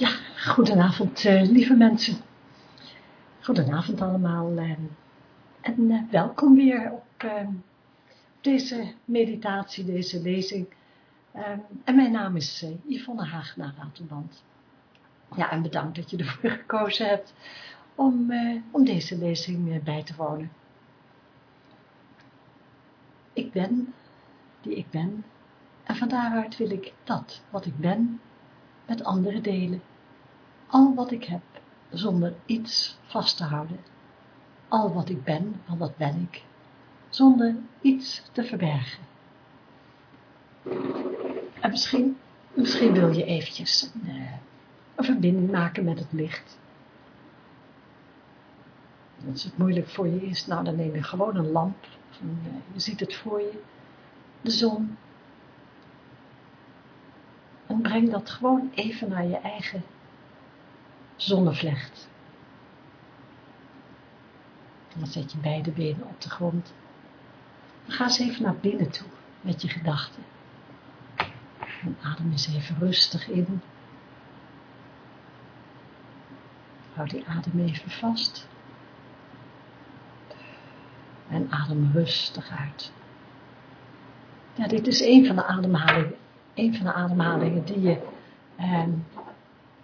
Ja, goedenavond uh, lieve mensen. Goedenavond allemaal uh, en uh, welkom weer op deze meditatie, deze lezing. en mijn naam is Yvonne Hagenaar Ratelband. Ja, en bedankt dat je ervoor gekozen hebt om, om deze lezing bij te wonen. Ik ben die ik ben en van daaruit wil ik dat wat ik ben met anderen delen. Al wat ik heb, zonder iets vast te houden. Al wat ik ben, want dat ben ik, zonder iets te verbergen. En misschien, misschien wil je eventjes een, eh, een verbinding maken met het licht. Als het moeilijk voor je is, nou dan neem je gewoon een lamp. Eh, je ziet het voor je, de zon, breng dat gewoon even naar je eigen zonnevlecht. Dan zet je beide benen op de grond. Ga eens even naar binnen toe met je gedachten. En adem eens even rustig in. Hou die adem even vast. En adem rustig uit. Ja, dit is een van de ademhalingen een van de ademhalingen die je, eh,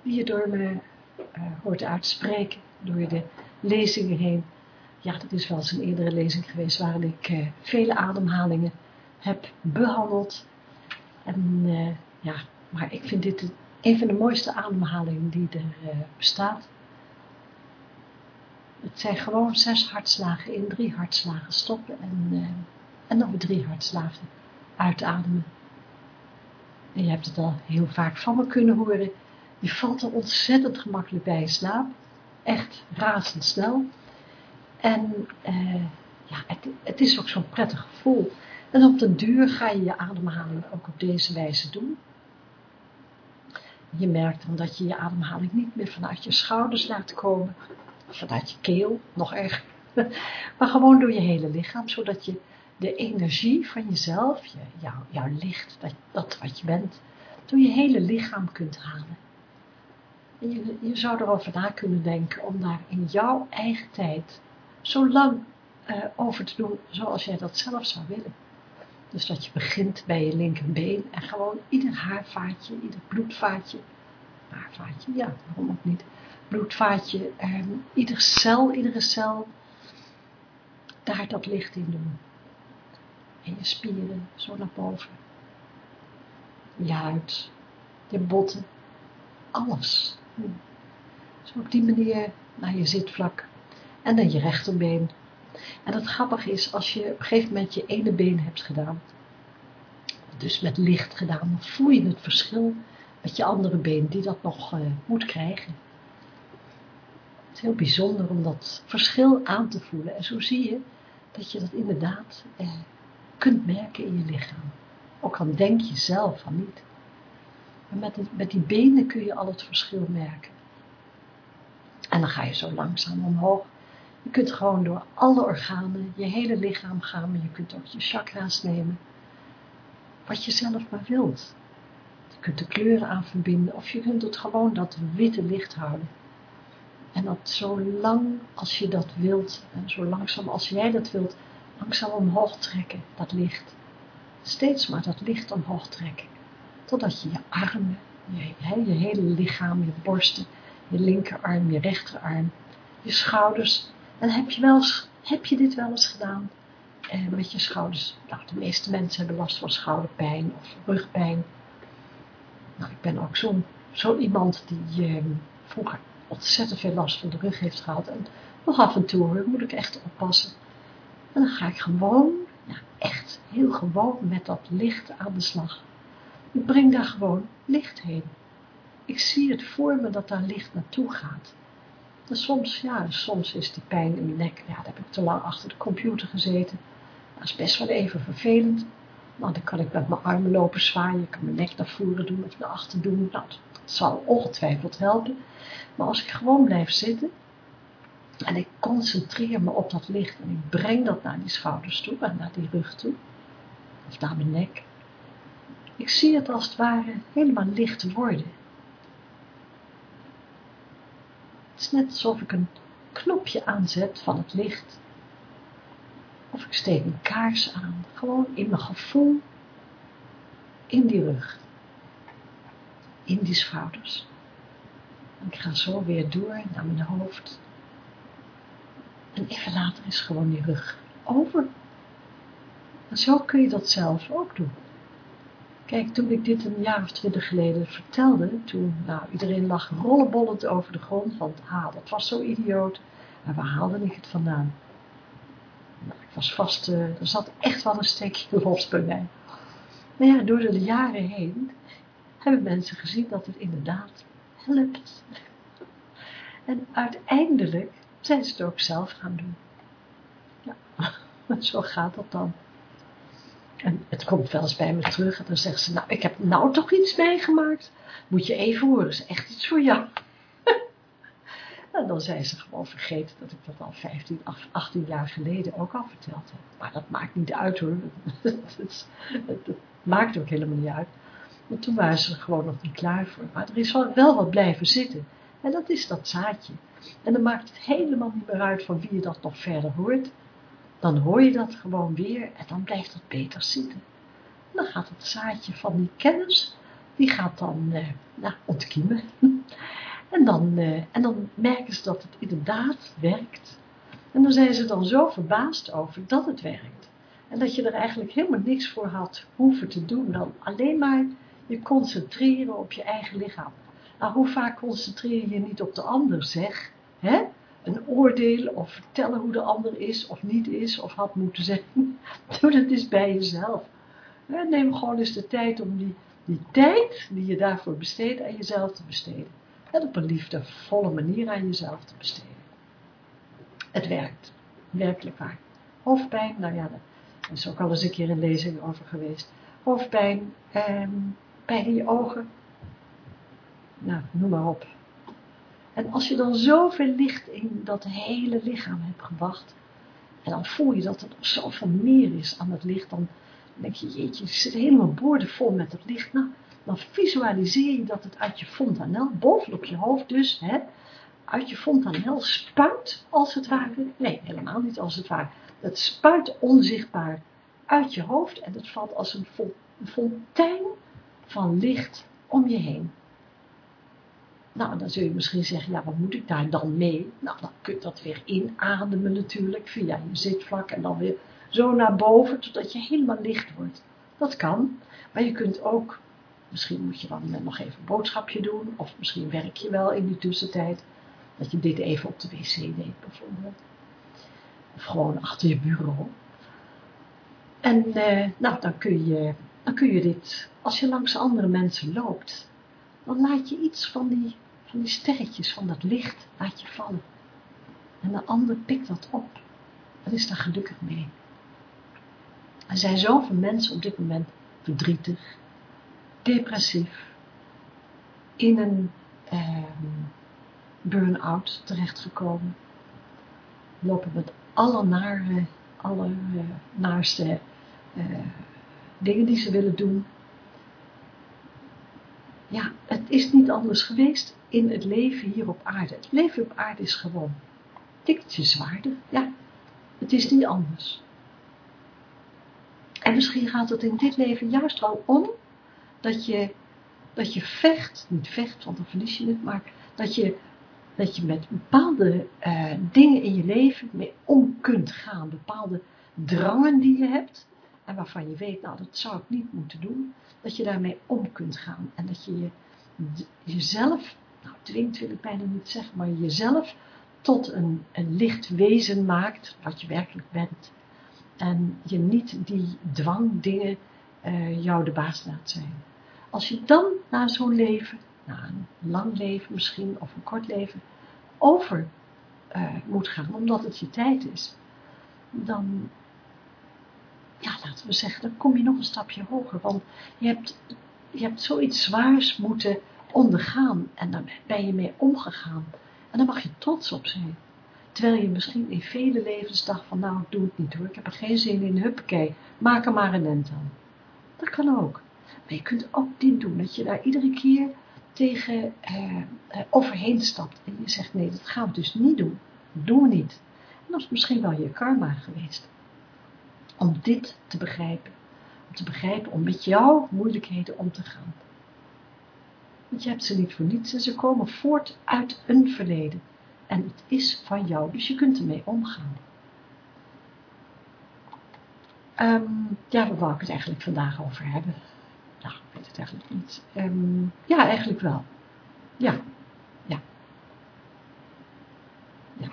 die je door me uh, hoort uitspreken, door de lezingen heen. Ja, dat is wel eens een eerdere lezing geweest waarin ik uh, vele ademhalingen heb behandeld. En uh, ja, maar ik vind dit een van de mooiste ademhalingen die er bestaat. Het zijn gewoon zes hartslagen in, drie hartslagen stoppen en, en dan weer drie hartslagen uitademen. En je hebt het al heel vaak van me kunnen horen. Je valt er ontzettend gemakkelijk bij in slaap. Echt razendsnel. En uh, ja, het, het, is ook zo'n prettig gevoel. En op den duur ga je je ademhaling ook op deze wijze doen. Je merkt dan dat je je ademhaling niet meer vanuit je schouders laat komen. Vanuit je keel, nog erger. Maar gewoon door je hele lichaam, zodat je de energie van jezelf, je, jou, jouw licht, dat, dat wat je bent, door je hele lichaam kunt halen. En je, je zou erover na kunnen denken om daar in jouw eigen tijd zo lang uh, over te doen zoals jij dat zelf zou willen. Dus dat je begint bij je linkerbeen en gewoon ieder haarvaatje, ieder bloedvaatje, haarvaatje, ja, waarom ook niet, bloedvaatje, um, ieder cel, iedere cel, daar dat licht in doen en je spieren zo naar boven. Je huid, je botten, alles. Zo op die manier naar je zitvlak en dan je rechterbeen. En het grappige is, als je op een gegeven moment je ene been hebt gedaan, dus met licht gedaan, dan voel je het verschil met je andere been die dat nog uh, moet krijgen. Het is heel bijzonder om dat verschil aan te voelen. En zo zie je dat je dat inderdaad eh, kunt merken in je lichaam. Ook al denk je zelf van niet. Maar met, met die benen kun je al het verschil merken. En dan ga je zo langzaam omhoog. Je kunt gewoon door alle organen, je hele lichaam gaan, maar je kunt ook je chakra's nemen. Wat je zelf maar wilt. Je kunt de kleuren aan verbinden of je kunt het gewoon dat witte licht houden. En dat zo lang als je dat wilt, en zo langzaam als jij dat wilt, langzaam omhoog trekken, dat licht. Steeds maar dat licht omhoog trekken. Totdat je je armen, je, hele lichaam, je borsten, je linkerarm, je rechterarm, je schouders. En heb je, wel eens, heb je dit wel eens gedaan? Eh, met je schouders. Nou, de meeste mensen hebben last van schouderpijn of rugpijn. Nou, ik ben ook zo'n zo iemand die eh, vroeger ontzettend veel last van de rug heeft gehad. En nog af en toe moet ik echt oppassen. En dan ga ik gewoon, ja echt heel gewoon met dat licht aan de slag. Ik breng daar gewoon licht heen. Ik zie het voor me dat daar licht naartoe gaat. En soms, ja, soms is die pijn in mijn nek, ja, dan heb ik te lang achter de computer gezeten. Dat is best wel even vervelend. Nou, dan kan ik met mijn armen lopen zwaaien, ik kan mijn nek naar voren doen of naar achter doen. Nou, dat zal ongetwijfeld helpen. Maar als ik gewoon blijf zitten, en ik concentreer me op dat licht en ik breng dat naar die schouders toe en naar die rug toe. Of naar mijn nek. Ik zie het als het ware helemaal licht worden. Het is net alsof ik een knopje aanzet van het licht. Of ik steek een kaars aan, gewoon in mijn gevoel, in die rug, in die schouders. En ik ga zo weer door naar mijn hoofd. En even later is gewoon die rug over. En zo kun je dat zelf ook doen. Kijk, toen ik dit een jaar of twintig geleden vertelde, toen, nou, iedereen lag rollenbollend over de grond, want, ah, dat was zo idioot. Maar waar haalde ik het vandaan? Nou, ik was vast, uh, er zat echt wel een steekje los bij mij. Maar ja, door de jaren heen hebben mensen gezien dat het inderdaad helpt. En uiteindelijk zijn ze het ook zelf gaan doen. Ja, zo gaat dat dan. En het komt wel eens bij me terug en dan zegt ze, nou, ik heb nou toch iets meegemaakt. Moet je even horen, is echt iets voor jou. en dan zijn ze gewoon vergeten dat ik dat al 15, 18 jaar geleden ook al verteld heb. Maar dat maakt niet uit hoor. het, maakt ook helemaal niet uit. Want toen waren ze er gewoon nog niet klaar voor. Maar er is wel wat blijven zitten. En dat is dat zaadje. En dan maakt het helemaal niet meer uit van wie je dat nog verder hoort dan hoor je dat gewoon weer en dan blijft het beter zitten. En dan gaat het zaadje van die kennis, die gaat dan eh, nou, ontkiemen. en, dan, eh, en dan merken ze dat het inderdaad werkt. En dan zijn ze dan zo verbaasd over dat het werkt. En dat je er eigenlijk helemaal niks voor had hoeven te doen dan alleen maar je concentreren op je eigen lichaam. Nou, hoe vaak concentreer je niet op de ander, zeg? Hè? een oordeel of vertellen hoe de ander is of niet is of had moeten zijn. Doe dat eens bij jezelf. Neem gewoon eens de tijd om die, die tijd die je daarvoor besteedt aan jezelf te besteden. En op een liefdevolle manier aan jezelf te besteden. Het werkt. Werkelijk waar. Hoofdpijn, nou ja, daar is ook al eens een keer een lezing over geweest. Hoofdpijn, ehm, pijn in je ogen. Nou, noem maar op en als je dan zoveel licht in dat hele lichaam hebt gebracht, en dan voel je dat er nog zoveel meer is aan het licht, dan denk je, jeetje, je zit helemaal boordevol met het licht. Nou, dan visualiseer je dat het uit je fontanel, bovenop je hoofd dus, hè, uit je fontanel spuit, als het ware. Nee, helemaal niet als het ware. Het spuit onzichtbaar uit je hoofd en het valt als een fontein van licht om je heen. Nou, dan zul je misschien zeggen, ja, wat moet ik daar dan mee? Nou, dan kun je dat weer inademen natuurlijk, via je zitvlak en dan weer zo naar boven, totdat je helemaal licht wordt. Dat kan, maar je kunt ook, misschien moet je dan nog even een boodschapje doen, of misschien werk je wel in die tussentijd, dat je dit even op de wc neemt bijvoorbeeld. Of gewoon achter je bureau. En eh, nou, dan kun, je, dan kun je dit, als je langs andere mensen loopt, dan laat je iets van die van die sterretjes van dat licht laat je vallen. En de ander pikt dat op. En is daar gelukkig mee. Er zijn zoveel mensen op dit moment verdrietig, depressief, in een eh, burn-out terechtgekomen, lopen met alle nare, alle uh, naarste uh, dingen die ze willen doen. Ja, het is niet anders geweest in het leven hier op aarde. Het leven op aarde is gewoon tikkeltje zwaarder. Ja, het is niet anders. En misschien gaat het in dit leven juist wel om dat je, dat je vecht, niet vecht, want dan verlies je het, maar dat je, dat je met bepaalde uh, dingen in je leven mee om kunt gaan. Bepaalde drangen die je hebt en waarvan je weet, nou dat zou ik niet moeten doen, dat je daarmee om kunt gaan. En dat je, je jezelf nou dwingt wil ik bijna niet zeggen, maar jezelf tot een, een licht wezen maakt, wat je werkelijk bent. En je niet die dwangdingen uh, jou de baas laat zijn. Als je dan na zo'n leven, na een lang leven misschien, of een kort leven, over uh, moet gaan, omdat het je tijd is, dan, ja, laten we zeggen, dan kom je nog een stapje hoger, want je hebt, je hebt zoiets zwaars moeten ondergaan en daar ben je mee omgegaan. En daar mag je trots op zijn. Terwijl je misschien in vele levens dacht van nou doe het niet hoor, ik heb er geen zin in, huppakee, maak er maar een end aan. Dat kan ook. Maar je kunt ook dit doen, dat je daar iedere keer tegen eh, overheen stapt en je zegt nee, dat gaan we dus niet doen. We niet. En dat is misschien wel je karma geweest. Om dit te begrijpen. Om te begrijpen om met jouw moeilijkheden om te gaan. Want je hebt ze niet voor niets ze komen voort uit een verleden. En het is van jou, dus je kunt ermee omgaan. Um, ja, waar wou ik het eigenlijk vandaag over hebben? Nou, ik weet het eigenlijk niet. Um, ja, eigenlijk wel. Ja, ja. Ja.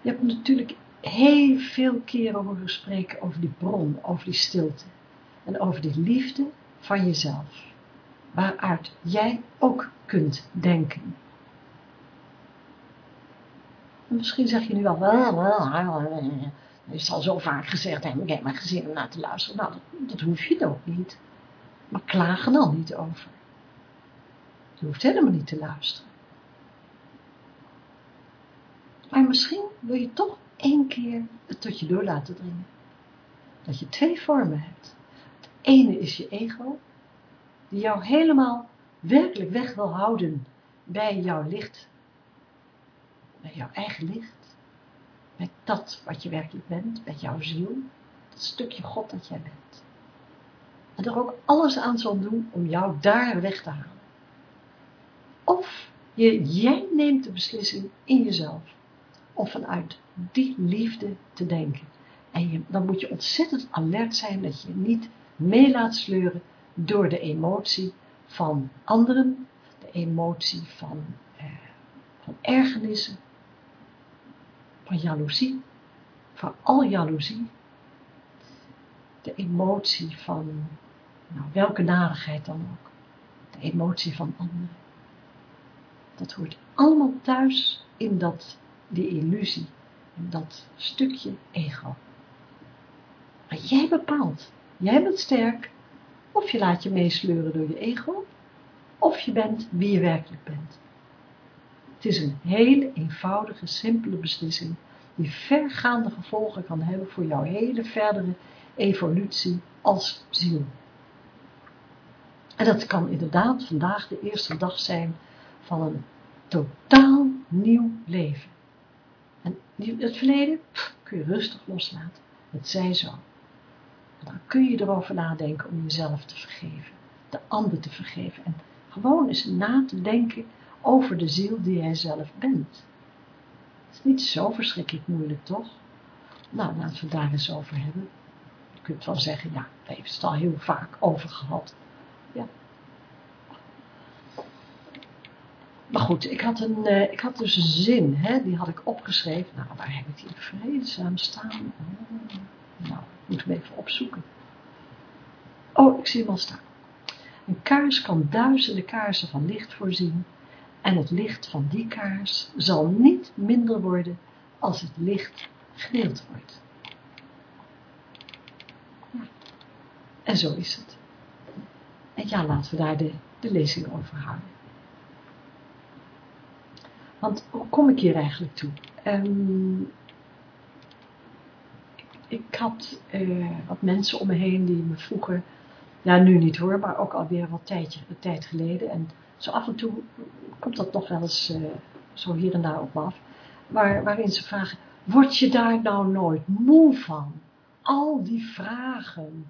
Je hebt natuurlijk heel veel keren horen spreken over die bron, over die stilte. En over die liefde van jezelf. Waaruit jij ook kunt denken. misschien zeg je nu wel, is al zo vaak gezegd, en ik heb mijn gezin om naar te luisteren. Nou, dat, dat hoef je ook niet. Maar klagen dan niet over. Je hoeft helemaal niet te luisteren. Maar misschien wil je toch één keer het tot je door laten dringen. Dat je twee vormen hebt. Het ene is je ego, die jou helemaal werkelijk weg wil houden bij jouw licht, bij jouw eigen licht met dat wat je werkelijk bent, met jouw ziel, dat stukje God dat jij bent. En er ook alles aan zal doen om jou daar weg te halen. Of je, jij neemt de beslissing in jezelf om vanuit die liefde te denken. En je, dan moet je ontzettend alert zijn dat je niet mee laat sleuren door de emotie van anderen, de emotie van, eh, van ergernissen, van jaloezie, al jaloezie, de emotie van, nou, welke narigheid dan ook, de emotie van anderen. Dat hoort allemaal thuis in dat, die illusie, in dat stukje ego. Maar jij bepaalt, jij bent sterk, of je laat je meesleuren door je ego, of je bent wie je werkelijk bent. Het is een hele eenvoudige, simpele beslissing die vergaande gevolgen kan hebben voor jouw hele verdere evolutie als ziel. En dat kan inderdaad vandaag de eerste dag zijn van een totaal nieuw leven. En het verleden kun je rustig loslaten. Het zij zo. Dan kun je erover nadenken om jezelf te vergeven. De ander te vergeven. En gewoon eens na te denken over de ziel die jij zelf bent. Het is niet zo verschrikkelijk moeilijk, toch? Nou, laten we het daar eens over hebben. Je kunt wel zeggen, ja, daar heeft het al heel vaak over gehad. Ja. Maar goed, ik had, een, uh, ik had dus een zin, hè, die had ik opgeschreven. Nou, waar heb ik die vreedzaam staan? Oh, nou, ik moet hem even opzoeken. Oh, ik zie hem al staan. Een kaars kan duizenden kaarsen van licht voorzien en het licht van die kaars zal niet minder worden als het licht gedeeld wordt. En zo is het. En ja, laten we daar de, de lezing over houden. Want hoe kom ik hier eigenlijk toe? Um, ik, had uh, wat mensen om me heen die me vroegen, ja nu niet hoor, maar ook alweer wat tijdje, een tijd geleden. En zo af en toe komt dat nog wel eens uh, zo hier en daar op af, waar, waarin ze vragen, word je daar nou nooit moe van? Al die vragen.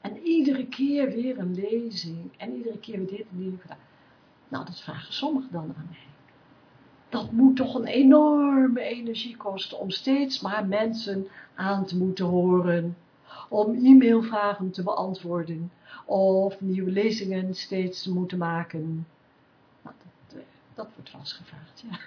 En iedere keer weer een lezing. En iedere keer weer dit en die. Nou, dat vragen sommigen dan aan mij. Dat moet toch een enorme energie kosten om steeds maar mensen aan te moeten horen. Om e-mailvragen te beantwoorden. Of nieuwe lezingen steeds te moeten maken dat wordt vastgevraagd, ja.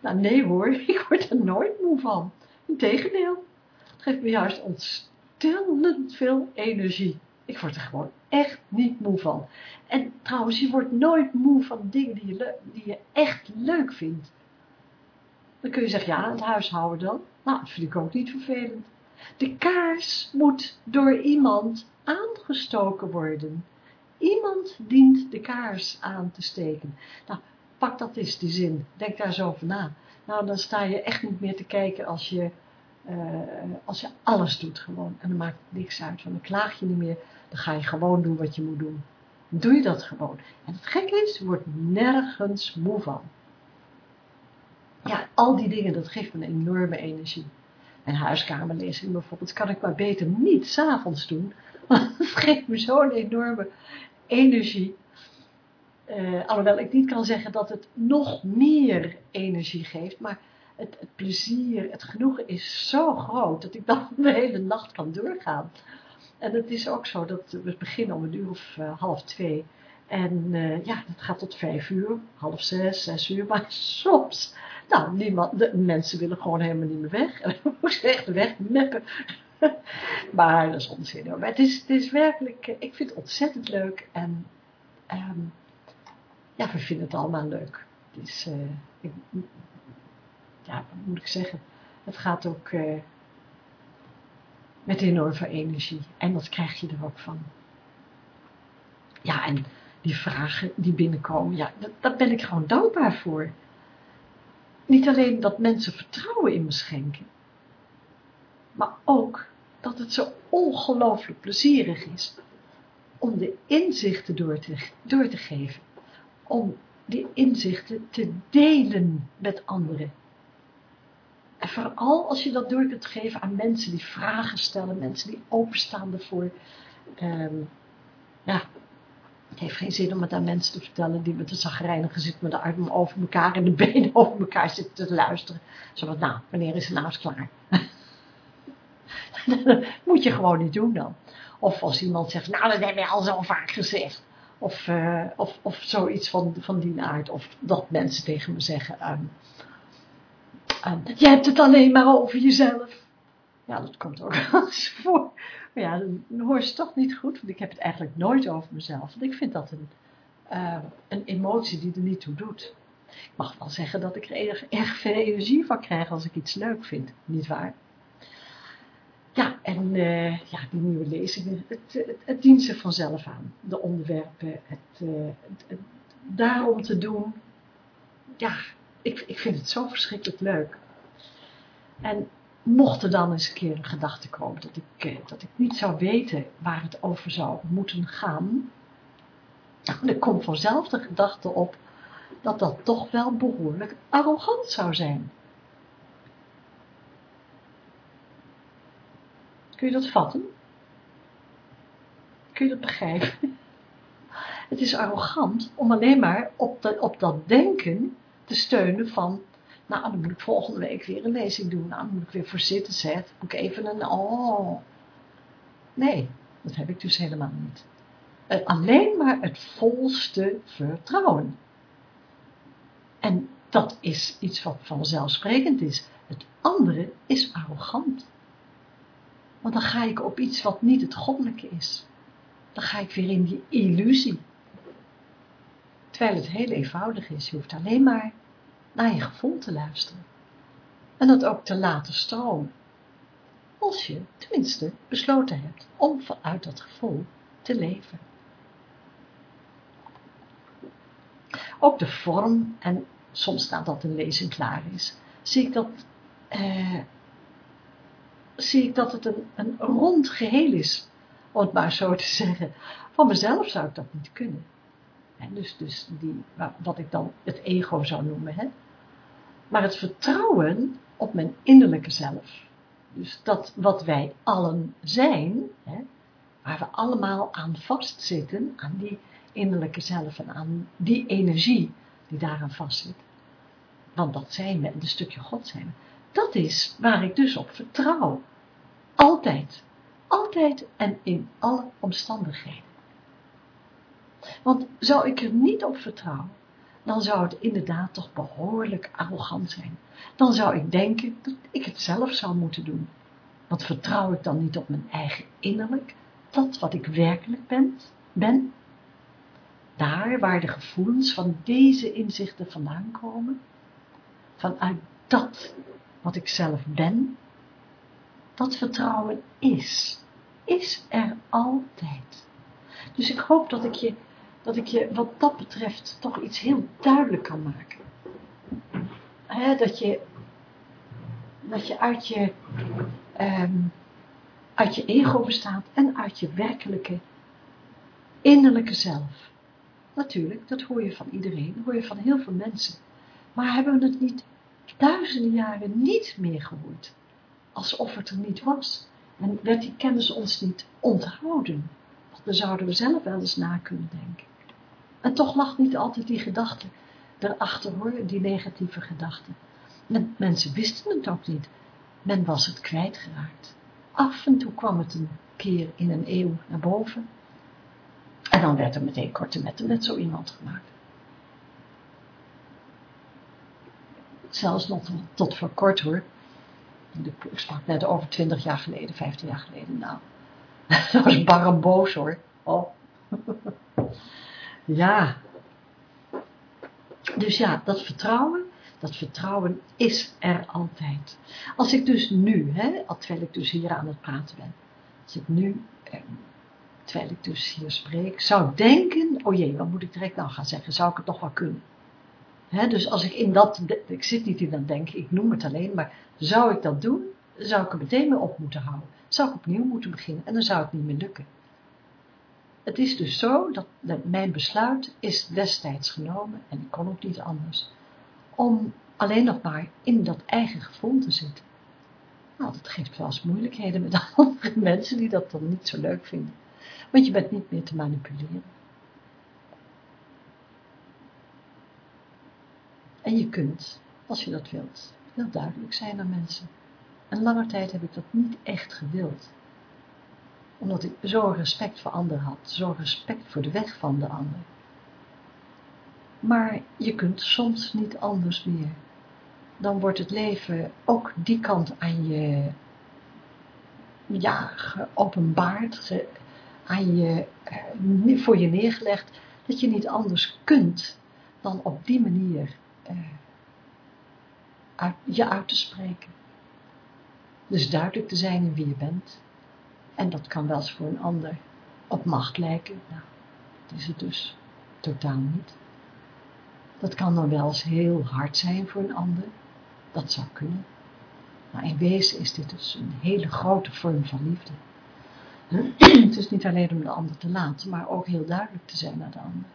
Nou, nee hoor, ik word er nooit moe van. Integendeel, het geeft me juist ontstellend veel energie. Ik word er gewoon echt niet moe van. En trouwens, je wordt nooit moe van dingen die je, die je echt leuk vindt. Dan kun je zeggen, ja, het huishouden dan. Nou, dat vind ik ook niet vervelend. De kaars moet door iemand aangestoken worden. Iemand dient de kaars aan te steken. Nou, pak dat eens, die zin. Denk daar zo over na. Nou, dan sta je echt niet meer te kijken als je, uh, als je alles doet gewoon. En dan maakt het niks uit, want dan klaag je niet meer. Dan ga je gewoon doen wat je moet doen. doe je dat gewoon. En het gekke is, je wordt nergens moe van. Ja, al die dingen, dat geeft me een enorme energie. En huiskamerlezing bijvoorbeeld, kan ik maar beter niet s'avonds doen, want het geeft me zo'n enorme energie. Uh, alhoewel ik niet kan zeggen dat het nog meer energie geeft, maar het, het, plezier, het genoegen is zo groot, dat ik dan de hele nacht kan doorgaan. En het is ook zo dat we beginnen om een uur of uh, half twee. En uh, ja, dat gaat tot vijf uur, half zes, zes uur. Maar soms, nou, niemand, de mensen willen gewoon helemaal niet meer weg. En dan moet ze echt wegmeppen. maar dat is onzin hoor. Maar het is, het is werkelijk, eh, ik vind het ontzettend leuk. En um, ja, we vinden het allemaal leuk. Het is, ik, ja, wat moet ik zeggen? Het gaat ook... Met enorm veel energie. En dat krijg je er ook van. Ja, en die vragen die binnenkomen, ja, dat, ben ik gewoon dankbaar voor. Niet alleen dat mensen vertrouwen in me schenken, maar ook dat het zo ongelooflijk plezierig is om de inzichten door te, door te geven. Om die inzichten te delen met anderen. Vooral als je dat door kunt geven aan mensen die vragen stellen, mensen die openstaan ervoor. Um, ja, het heeft geen zin om het aan mensen te vertellen die met de zagrijnige zit met de armen over elkaar en de benen over elkaar zitten te luisteren. Zo wat, nou, wanneer is het nou eens klaar? dat moet je gewoon niet doen dan. Of als iemand zegt, nou dat heb je al zo vaak gezegd. Of, uh, of, of zoiets van, van die aard. Of dat mensen tegen me zeggen, um, um, je hebt het alleen maar over jezelf. Ja, dat komt ook wel eens voor. Maar ja, dan hoor je toch niet goed, want ik heb het eigenlijk nooit over mezelf. Want ik vind dat een, uh, een emotie die er niet toe doet. Ik mag wel zeggen dat ik er erg, erg veel energie van krijg als ik iets leuk vind, niet waar? Ja, en uh, ja, die nieuwe lezingen, het, het, het, dient zich vanzelf aan. De onderwerpen, het, uh, het, daarom te doen. Ja, ik, ik vind het zo verschrikkelijk leuk. En mocht er dan eens een keer een gedachte komen dat ik, eh, dat ik niet zou weten waar het over zou moeten gaan, dan komt vanzelf de gedachte op dat dat toch wel behoorlijk arrogant zou zijn. Kun je dat vatten? Kun je dat begrijpen? Het is arrogant om alleen maar op, op dat denken te steunen van nou, dan moet ik volgende week weer een lezing doen. Nou, dan moet ik weer voor zitten zetten. Moet ik even een, oh. Nee, dat heb ik dus helemaal niet. Eh, alleen maar het volste vertrouwen. En dat is iets wat vanzelfsprekend is. Het andere is arrogant. Want dan ga ik op iets wat niet het goddelijke is. Dan ga ik weer in die illusie. Terwijl het heel eenvoudig is. Je hoeft alleen maar naar je gevoel te luisteren. En dat ook te laten stromen. Als je tenminste besloten hebt om vanuit dat gevoel te leven. Ook de vorm, en soms staat dat een lezing klaar is, zie ik dat, eh, zie ik dat het een, een rond geheel is, om het maar zo te zeggen. Van mezelf zou ik dat niet kunnen. Dus, dus die, wat ik dan het ego zou noemen. Maar het vertrouwen op mijn innerlijke zelf. Dus dat wat wij allen zijn, waar we allemaal aan vastzitten, aan die innerlijke zelf en aan die energie die daaraan vastzit. Want dat zijn we en een stukje God zijn we. Dat is waar ik dus op vertrouw. Altijd. Altijd en in alle omstandigheden. Want zou ik er niet op vertrouwen, dan zou het inderdaad toch behoorlijk arrogant zijn. Dan zou ik denken dat ik het zelf zou moeten doen. Want vertrouw ik dan niet op mijn eigen innerlijk, dat wat ik werkelijk ben, ben? Daar waar de gevoelens van deze inzichten vandaan komen, vanuit dat wat ik zelf ben, dat vertrouwen is, is er altijd. Dus ik hoop dat ik je dat ik je wat dat betreft toch iets heel duidelijk kan maken. dat, je, dat je uit je, um, uit je ego bestaat en uit je werkelijke innerlijke zelf. Natuurlijk, dat hoor je van iedereen, dat hoor je van heel veel mensen. Maar hebben we het niet duizenden jaren niet meer gehoord? Alsof het er niet was. En werd die kennis ons niet onthouden? Want dan zouden we zelf wel eens na kunnen denken. En toch lag niet altijd die gedachte erachter hoor, die negatieve gedachte. mensen wisten het ook niet. Men was het kwijtgeraakt. Af en toe kwam het een keer in een eeuw naar boven. En dan werd er meteen korte metten met zo iemand gemaakt. Zelfs nog tot voor kort hoor. Ik sprak net over 20 jaar geleden, 15 jaar geleden. Nou, dat was bar boos hoor. Oh. ja. Dus ja, dat vertrouwen, dat vertrouwen is er altijd. Als ik dus nu, hè, terwijl ik dus hier aan het praten ben, als ik nu, eh, terwijl ik dus hier spreek, zou denken, oh jee, wat moet ik direct nou gaan zeggen, zou ik het nog wel kunnen? Hè, dus als ik in dat, ik zit niet in dat denken, ik noem het alleen, maar zou ik dat doen, zou ik er meteen mee op moeten houden. Zou ik opnieuw moeten beginnen en dan zou het niet meer lukken. Het is dus zo dat mijn besluit is destijds genomen, en ik kon ook niet anders, om alleen nog maar in dat eigen gevoel te zitten. Nou, dat geeft wel moeilijkheden met andere mensen die dat dan niet zo leuk vinden. Want je bent niet meer te manipuleren. En je kunt, als je dat wilt, heel duidelijk zijn naar mensen. En lange tijd heb ik dat niet echt gewild. Omdat ik zo respect voor anderen had, zo respect voor de weg van de ander. Maar je kunt soms niet anders meer. Dan wordt het leven ook die kant aan je ja, geopenbaard, aan je, eh, voor je neergelegd, dat je niet anders kunt dan op die manier uh, je uit te spreken. Dus duidelijk te zijn in wie je bent. En dat kan wel eens voor een ander op macht lijken. Nou, dat is het dus totaal niet. Dat kan dan wel eens heel hard zijn voor een ander. Dat zou kunnen. Maar in wezen is dit dus een hele grote vorm van liefde. Het is niet alleen om de ander te laten, maar ook heel duidelijk te zijn naar de ander.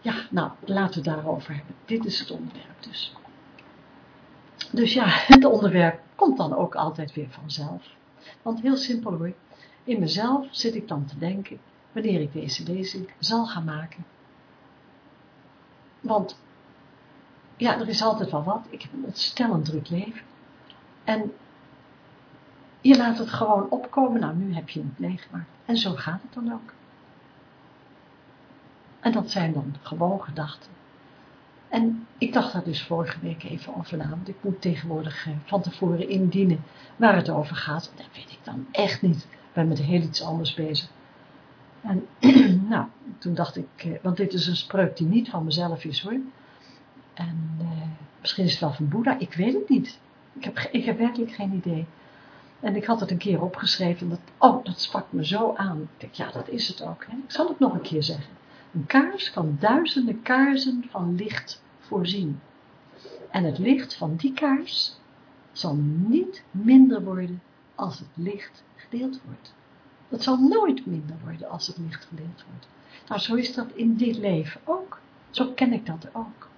Ja, nou, laten we het daarover hebben. Dit is het onderwerp dus. Dus ja, het onderwerp komt dan ook altijd weer vanzelf. Want heel simpel hoor, in mezelf zit ik dan te denken, wanneer ik deze lezing zal gaan maken. Want, ja, er is altijd wel wat. Ik heb een ontstellend druk leven. En je laat het gewoon opkomen. Nou, nu heb je het meegemaakt. En zo gaat het dan ook. En dat zijn dan gewoon gedachten. En ik dacht daar dus vorige week even over na, want ik moet tegenwoordig eh, van tevoren indienen waar het over gaat. Dat weet ik dan echt niet. Ik ben met heel iets anders bezig. En nou, toen dacht ik, eh, want dit is een spreuk die niet van mezelf is hoor. En eh, misschien is het wel van Boeddha, ik weet het niet. Ik heb, ik heb werkelijk geen idee. En ik had het een keer opgeschreven, dat, oh, dat sprak me zo aan. Ik denk, ja, dat is het ook. Hè? Ik zal het nog een keer zeggen. Een kaars kan duizenden kaarsen van licht voorzien. En het licht van die kaars zal niet minder worden als het licht gedeeld wordt. Dat zal nooit minder worden als het licht gedeeld wordt. Nou, zo is dat in dit leven ook. Zo ken ik dat ook.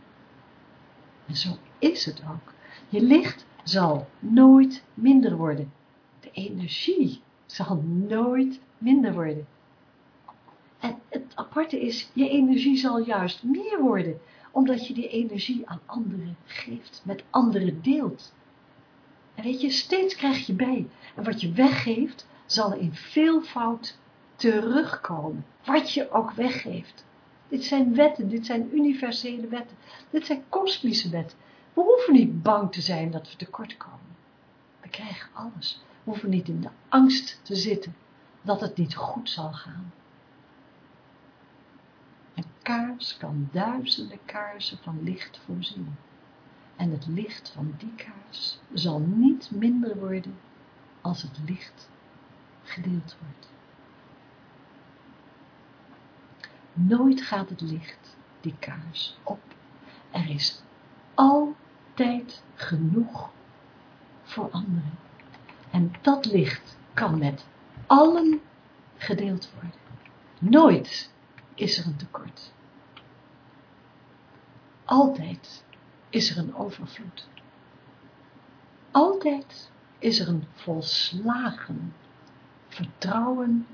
En zo is het ook. Je licht zal nooit minder worden. De energie zal nooit minder worden. En het aparte is, je energie zal juist meer worden, omdat je die energie aan anderen geeft, met anderen deelt. En weet je, steeds krijg je bij. En wat je weggeeft, zal in veelvoud terugkomen. Wat je ook weggeeft. Dit zijn wetten, dit zijn universele wetten. Dit zijn kosmische wetten. We hoeven niet bang te zijn dat we tekort komen. We krijgen alles. We hoeven niet in de angst te zitten dat het niet goed zal gaan. Kaars kan duizenden kaarsen van licht voorzien. En het licht van die kaars zal niet minder worden als het licht gedeeld wordt. Nooit gaat het licht, die kaars, op. Er is altijd genoeg voor anderen. En dat licht kan met allen gedeeld worden. Nooit is er een tekort. Altijd is er een overvloed. Altijd is er een volslagen vertrouwen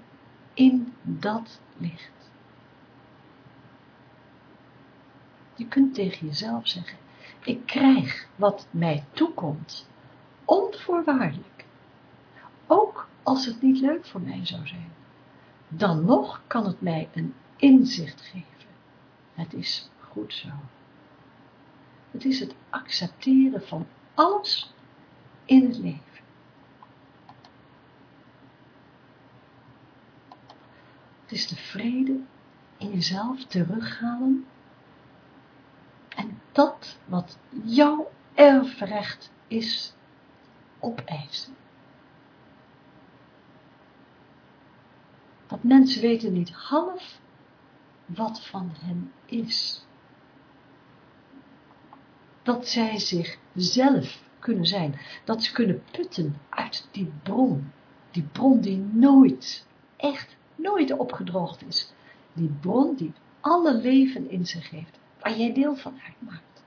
in dat licht. Je kunt tegen jezelf zeggen, ik krijg wat mij toekomt, onvoorwaardelijk. Ook als het niet leuk voor mij zou zijn. Dan nog kan het mij een inzicht geven. Het is goed zo. Het is het accepteren van alles in het leven. Het is de vrede in jezelf terughalen en dat wat jouw erfrecht is, opeisen. Dat mensen weten niet half wat van hen is. Dat zij zichzelf kunnen zijn, dat ze kunnen putten uit die bron, die bron die nooit, echt nooit opgedroogd is, die bron die alle leven in zich heeft, waar jij deel van uitmaakt.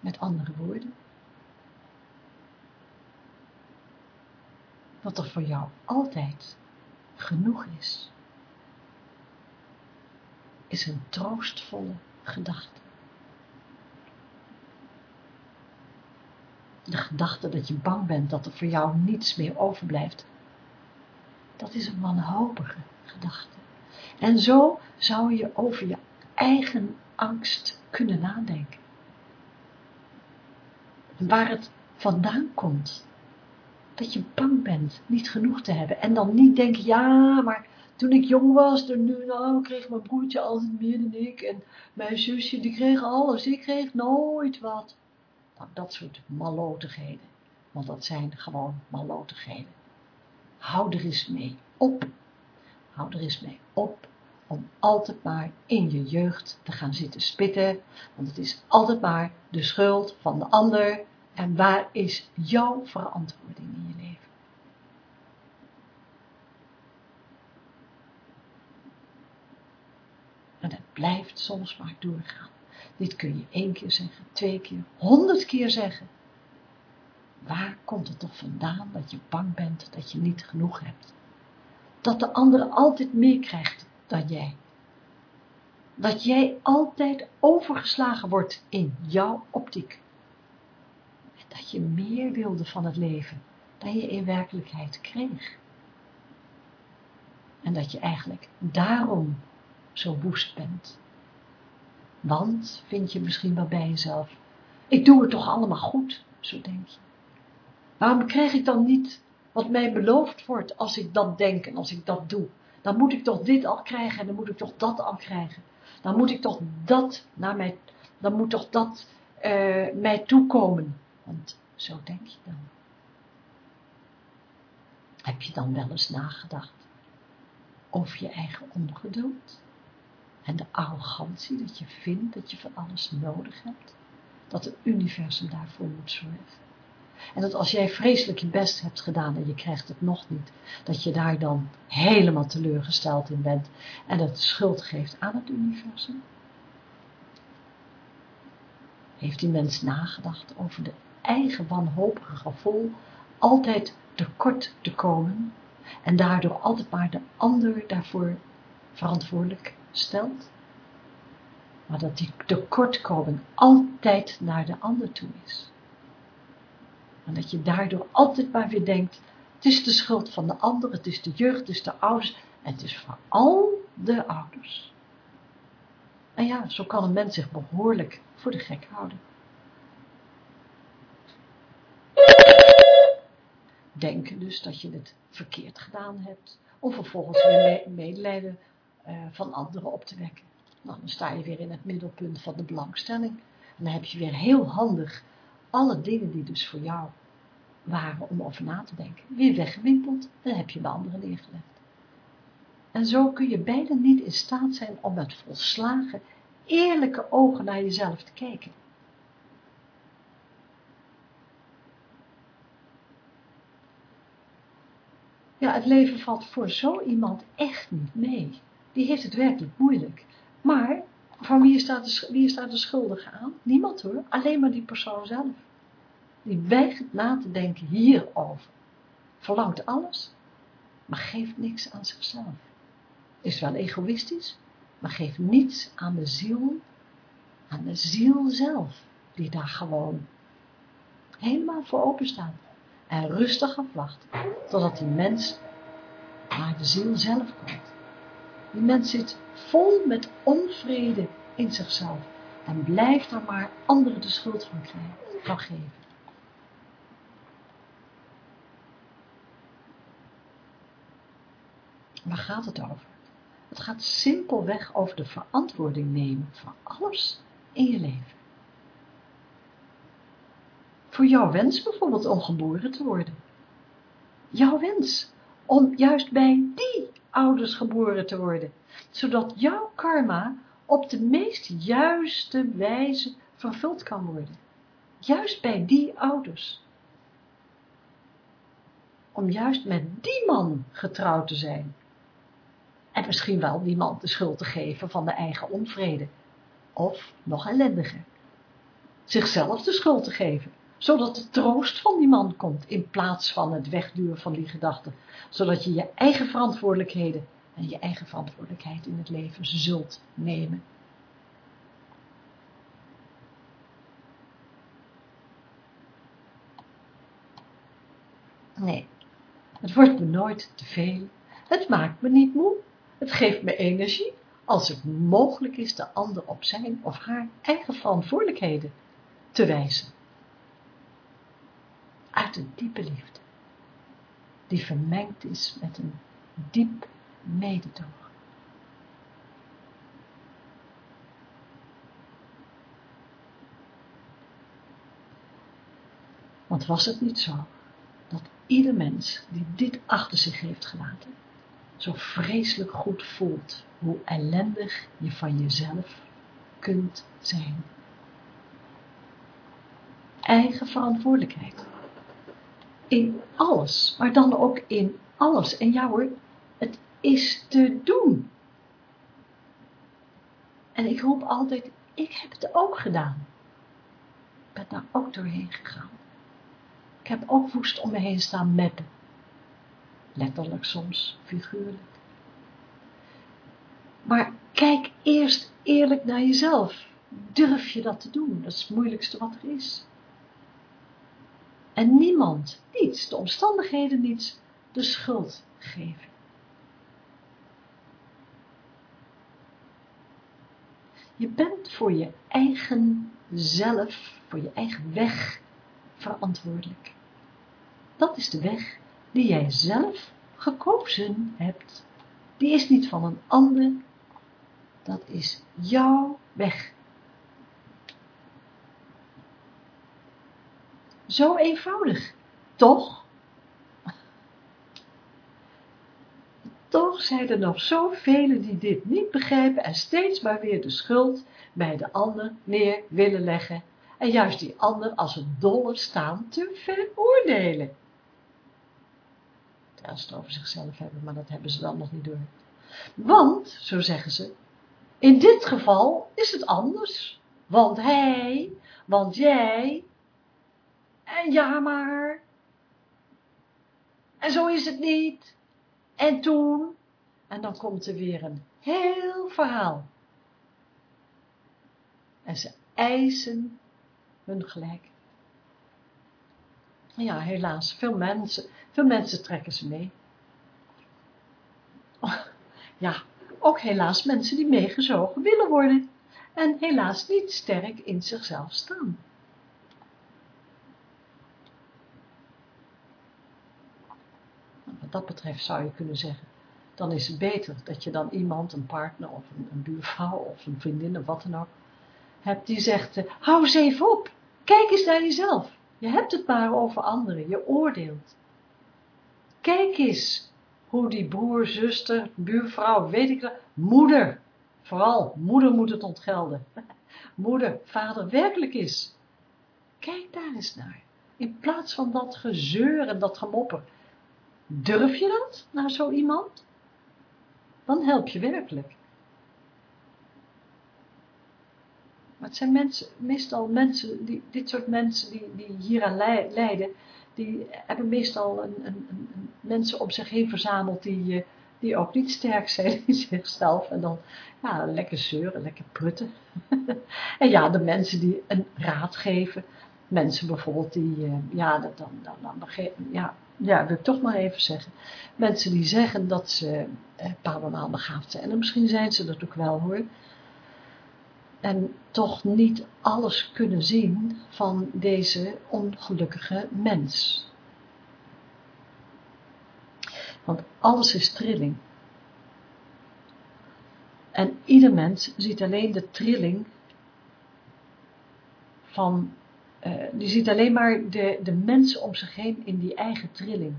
Met andere woorden, dat er voor jou altijd genoeg is, is een troostvolle gedachte. De gedachte dat je bang bent dat er voor jou niets meer overblijft, dat is een wanhopige gedachte. En zo zou je over je eigen angst kunnen nadenken. Waar het vandaan komt. Dat je bang bent niet genoeg te hebben. En dan niet denken, ja, maar toen ik jong was, toen nou, kreeg mijn broertje altijd meer dan ik. En mijn zusje, die kreeg alles. Ik kreeg nooit wat. Nou, dat soort mallotigheden. Want dat zijn gewoon mallotigheden. Hou er eens mee op. Hou er eens mee op om altijd maar in je jeugd te gaan zitten spitten, want het is altijd maar de schuld van de ander en waar is jouw verantwoording in je leven? En het blijft soms maar doorgaan. Dit kun je één keer zeggen, twee keer, honderd keer zeggen. Waar komt het toch vandaan dat je bang bent dat je niet genoeg hebt? Dat de andere altijd meer krijgt dan jij. Dat jij altijd overgeslagen wordt in jouw optiek. Dat je meer wilde van het leven dan je in werkelijkheid kreeg. En dat je eigenlijk daarom zo woest bent. Want, vind je misschien wel bij jezelf, ik doe het toch allemaal goed, zo denk je. Waarom krijg ik dan niet wat mij beloofd wordt als ik dat denk en als ik dat doe? Dan moet ik toch dit al krijgen en dan moet ik toch dat al krijgen. Dan moet ik toch dat naar mij, dan moet toch dat uh, mij toekomen. Want zo denk je dan. Heb je dan wel eens nagedacht over je eigen ongeduld? En de arrogantie dat je vindt dat je van alles nodig hebt. Dat het universum daarvoor moet zorgen. En dat als jij vreselijk je best hebt gedaan en je krijgt het nog niet, dat je daar dan helemaal teleurgesteld in bent en dat schuld geeft aan het universum. Heeft die mens nagedacht over de eigen wanhopige gevoel altijd tekort te komen en daardoor altijd maar de ander daarvoor verantwoordelijk Maar dat die tekortkoming altijd naar de ander toe is. En dat je daardoor altijd maar weer denkt, het is de schuld van de ander, het is de jeugd, het is de ouders, en het is vooral de ouders. En ja, zo kan een mens zich behoorlijk voor de gek houden. Denken dus dat je het verkeerd gedaan hebt, om vervolgens weer medelijden van anderen op te wekken. Nou, dan sta je weer in het middelpunt van de belangstelling. En dan heb je weer heel handig alle dingen die dus voor jou waren om over na te denken, weer weggewimpeld dan heb je bij anderen neergelegd. En zo kun je beiden niet in staat zijn om met volslagen, eerlijke ogen naar jezelf te kijken. Ja, het leven valt voor zo iemand echt niet mee. Die heeft het werkelijk moeilijk. Maar, van wie is daar de, wie is daar de schuldige aan? Niemand hoor, alleen maar die persoon zelf. Die weigert na te denken hierover. Verlangt alles, maar geeft niks aan zichzelf. Is wel egoïstisch, maar geeft niets aan de ziel, aan de ziel zelf, die daar gewoon helemaal voor open staat en rustig afwacht, totdat die mens naar de ziel zelf komt. Die mens zit vol met onvrede in zichzelf en blijft daar maar anderen de schuld van geven. Waar gaat het over? Het gaat simpelweg over de verantwoording nemen voor alles in je leven. Voor jouw wens bijvoorbeeld om geboren te worden. Jouw wens om juist bij die ouders geboren te worden, zodat jouw karma op de meest juiste wijze vervuld kan worden. Juist bij die ouders. Om juist met die man getrouwd te zijn. En misschien wel die man de schuld te geven van de eigen onvrede. Of, nog ellendiger, zichzelf de schuld te geven zodat de troost van die man komt, in plaats van het wegduwen van die gedachten, zodat je je eigen verantwoordelijkheden en je eigen verantwoordelijkheid in het leven zult nemen. Nee, het wordt me nooit te veel, het maakt me niet moe, het geeft me energie, als het mogelijk is de ander op zijn of haar eigen verantwoordelijkheden te wijzen uit een diepe liefde, die vermengd is met een diep mededogen. Want was het niet zo, dat ieder mens die dit achter zich heeft gelaten, zo vreselijk goed voelt hoe ellendig je van jezelf kunt zijn. Eigen verantwoordelijkheid in alles, maar dan ook in alles. En ja hoor, het is te doen. En ik roep altijd, ik heb het ook gedaan. Ik ben daar ook doorheen gegaan. Ik heb ook woest om me heen staan meppen. Letterlijk soms, figuurlijk. Maar kijk eerst eerlijk naar jezelf. Durf je dat te doen? Dat is het moeilijkste wat er is en niemand, niets, de omstandigheden niets, de schuld geven. Je bent voor je eigen zelf, voor je eigen weg verantwoordelijk. Dat is de weg die jij zelf gekozen hebt. Die is niet van een ander, dat is jouw weg. Zo eenvoudig, toch? Toch zijn er nog zoveel die dit niet begrijpen en steeds maar weer de schuld bij de ander neer willen leggen en juist die ander als een dolle staan te veroordelen. Terwijl ze het over zichzelf hebben, maar dat hebben ze dan nog niet door. Want, zo zeggen ze, in dit geval is het anders. Want hij, want jij, en ja maar. En zo is het niet. En toen. En dan komt er weer een heel verhaal. En ze eisen hun gelijk. Ja, helaas, veel mensen, veel mensen trekken ze mee. ja, ook helaas mensen die meegezogen willen worden. En helaas niet sterk in zichzelf staan. wat dat betreft zou je kunnen zeggen, dan is het beter dat je dan iemand, een partner of een, een buurvrouw of een vriendin of wat dan ook, hebt die zegt, eh, hou eens even op, kijk eens naar jezelf. Je hebt het maar over anderen, je oordeelt. Kijk eens hoe die broer, zuster, buurvrouw, weet ik wel, moeder, vooral moeder moet het ontgelden. Moeder, vader werkelijk is. Kijk daar eens naar. In plaats van dat gezeur en dat gemopper. Durf je dat naar zo iemand? Dan help je werkelijk. Maar het zijn mensen, meestal mensen, die, dit soort mensen die, die hieraan lijden, die hebben meestal een, een, een, mensen om zich heen verzameld die, eh, die ook niet sterk zijn in zichzelf. En dan ja, lekker zeuren, lekker prutten. en ja, de mensen die een raad geven. Mensen bijvoorbeeld die, eh, ja, dan, dan, dan, dan ja, ja, wil ik toch maar even zeggen. Mensen die zeggen dat ze eh, paranormaal begaafd zijn. En misschien zijn ze dat ook wel hoor. En toch niet alles kunnen zien van deze ongelukkige mens. Want alles is trilling. En ieder mens ziet alleen de trilling van, uh, die ziet alleen maar de, de mensen om zich heen in die eigen trilling.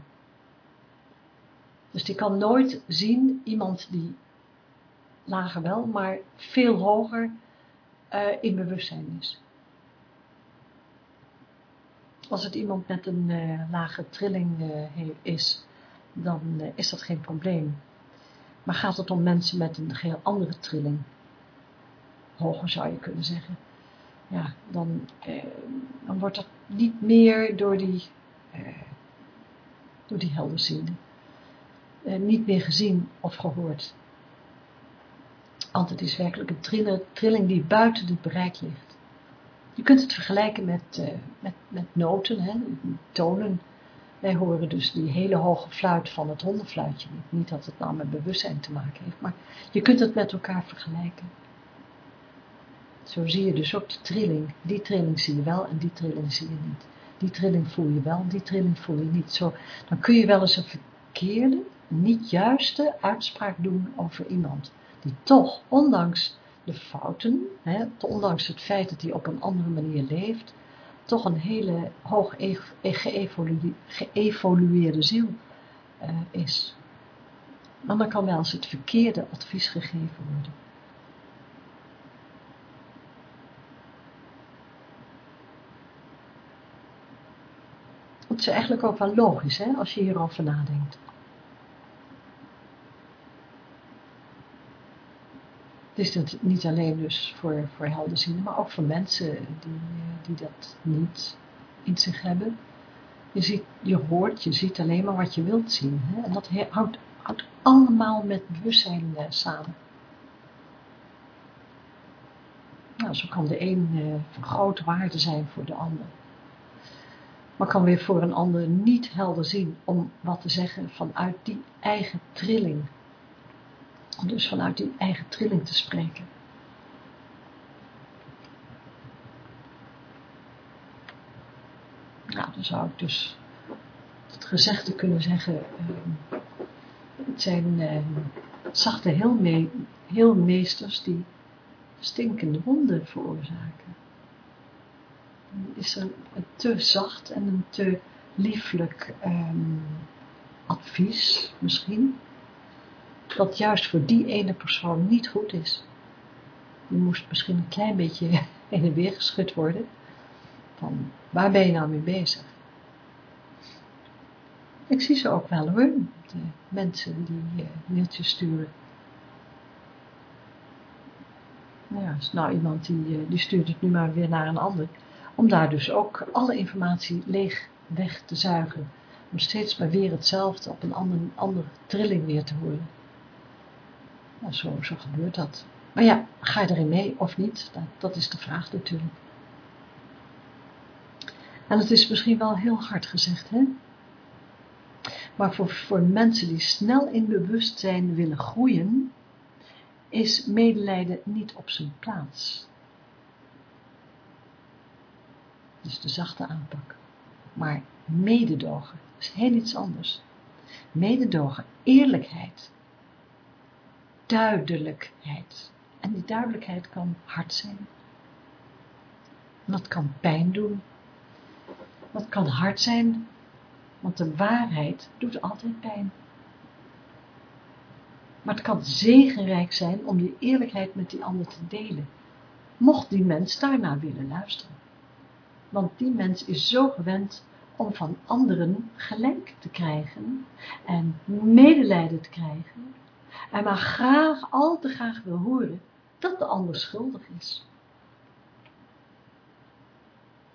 Dus die kan nooit zien iemand die lager wel, maar veel hoger uh, in bewustzijn is. Als het iemand met een uh, lage trilling is, dan is dat geen probleem. Maar gaat het om mensen met een geheel andere trilling, hoger zou je kunnen zeggen, ja, dan, dan wordt dat niet meer door die, door die helderziende, niet meer gezien of gehoord. Want het is werkelijk een trilling die buiten het bereik ligt. Je kunt het vergelijken met, uh, met, met noten, hè, tonen. Wij horen dus die hele hoge fluit van het hondenfluitje. Niet dat het nou met bewustzijn te maken heeft, maar je kunt het met elkaar vergelijken. Zo zie je dus ook de trilling. Die trilling zie je wel en die trilling zie je niet. Die trilling voel je wel, die trilling voel je niet. Zo, dan kun je wel eens een verkeerde, niet juiste uitspraak doen over iemand die toch, ondanks de fouten, hè, ondanks het feit dat hij op een andere manier leeft, toch een hele hoog geëvolueerde ziel uh, is. Maar dan kan wel eens het verkeerde advies gegeven worden. Het is eigenlijk ook wel logisch, hè, als je hierover nadenkt. Het is niet alleen dus voor, voor helderzienden, maar ook voor mensen die, die dat niet in zich hebben. Je, ziet, je hoort, je ziet alleen maar wat je wilt zien. Hè? En dat houdt, allemaal met bewustzijn eh, samen. Nou, zo kan de een uh, van grote waarde zijn voor de ander. Maar kan weer voor een ander niet helder zien om wat te zeggen vanuit die eigen trilling dus vanuit die eigen trilling te spreken. Nou, dan zou ik dus het gezegde kunnen zeggen, uh, het zijn uh, zachte heel heelmeesters die stinkende wonden veroorzaken. Is er een te zacht en een te lieflijk um, advies misschien, dat juist voor die ene persoon niet goed is. Die moest misschien een klein beetje heen en weer geschud worden. Van, waar ben je nou mee bezig? Ik zie ze ook wel hoor, de mensen die uh, mailtjes sturen. Ja, is nou iemand die, uh, die stuurt het nu maar weer naar een ander. Om daar dus ook alle informatie leeg weg te zuigen. Om steeds maar weer hetzelfde op een ander, andere trilling weer te horen. Nou, zo, gebeurt dat. Maar ja, ga je erin mee of niet? Dat, dat is de vraag natuurlijk. En het is misschien wel heel hard gezegd, hè? Maar voor, voor mensen die snel in bewustzijn willen groeien, is medelijden niet op zijn plaats. Dus de zachte aanpak. Maar mededogen is heel iets anders. Mededogen, eerlijkheid, duidelijkheid. En die duidelijkheid kan hard zijn. dat kan pijn doen. Dat kan hard zijn, want de waarheid doet altijd pijn. Maar het kan zegenrijk zijn om die eerlijkheid met die ander te delen. Mocht die mens daarna willen luisteren. Want die mens is zo gewend om van anderen gelijk te krijgen en medelijden te krijgen en maar graag, al te graag wil horen dat de ander schuldig is.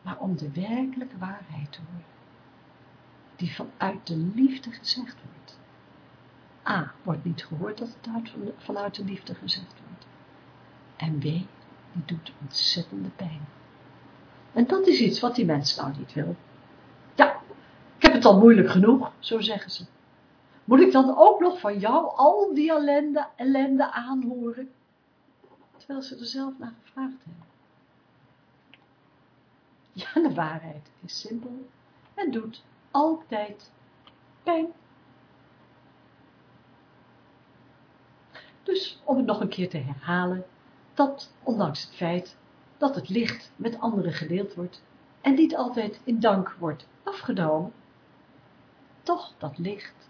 Maar om de werkelijke waarheid te horen, die vanuit de liefde gezegd wordt. A, wordt niet gehoord dat het uit, vanuit de liefde gezegd wordt. En B, die doet ontzettende pijn. En dat is iets wat die mens nou niet wil. Ja, ik heb het al moeilijk genoeg, zo zeggen ze. Moet ik dan ook nog van jou al die ellende, ellende aanhoren? Terwijl ze er zelf naar gevraagd hebben. Ja, de waarheid is simpel en doet altijd pijn. Dus om het nog een keer te herhalen, dat ondanks het feit dat het licht met anderen gedeeld wordt en niet altijd in dank wordt afgenomen, toch dat licht